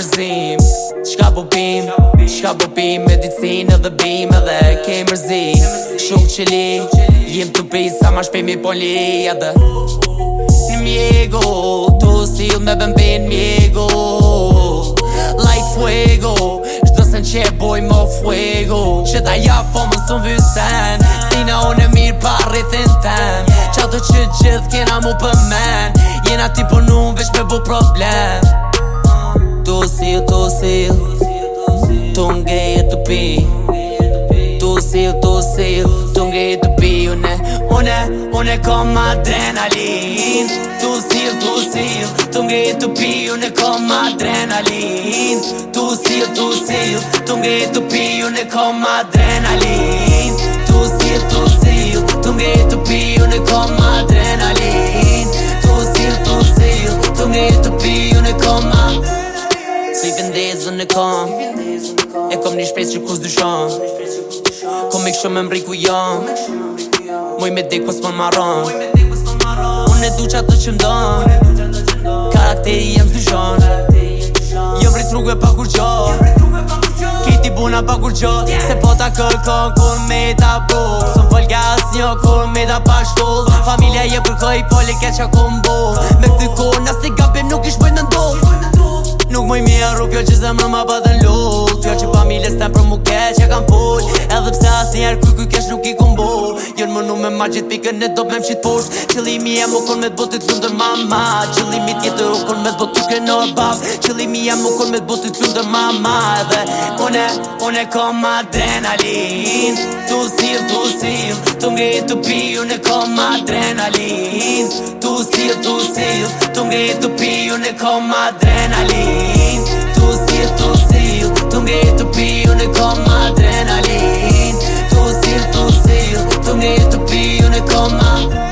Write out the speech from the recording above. përzim Qka bubim, po qka bubim po Medicinë dhe bimë dhe kej mërzim Shumë qëli, jim të pi Sa ma shpimi po li edhe Në mjego, tu si me bëmbin mjego Like fuego, shdo se në qe boj mo fuego Qe ta ja fo po më sun vysen Sina unë e mirë pa rrithin ten Qa të që gjithë kena mu pëmen Jena ti po nuk vesh me bu problem tosi tosi é Tunge tupi é Tosi tosi Tunge né? tupi Une une une kom adrenalin Tosi tosi é a tupi Une kom adrenalin Tosi tosi Tunge tupi Une kom adrenalin Tosi tosi Tunge tupi Une kom adrenalin në kam E kom një shpes që kus dë Kom e këshëm e mri ku jam Moj me dek pës po më maran Unë e du qatë të që ndan Karakteri jem së dë Jem jo rrit rrugve pa kur qat Kiti buna pa kur qat Se po ta kërkon kur me ta bo Së më volga as një kur me ta pashtoll Familia je përkoj i poli ke qa kombo Me këtë kona të gabim nuk ish pojnë në ndonë Fjallë që zemrë më bë dhe Fjallë që pa mi për të më kesh kam full Edhe pse asë njerë kuj kuj kesh nuk i kum bu Jënë më në me ma pikën e do bëm qitë push Qëllimi e më kon me të botit lundër mama Qëllimi tjetë u kon me të botit lundër no mama Qëllimi e më kon me të botit lundër mama Edhe Une, une kom adrenalin Tu sil, tu sil Tu nge të pi Une kom adrenalin Tu sil, tu sil Tu nge të pi Une kom adrenalin यू ने adrenalin Tu sil, tu sil, tu mne je to piju ne koma